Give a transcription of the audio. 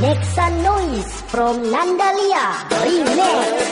Nexa Noise from Nandalia Remix.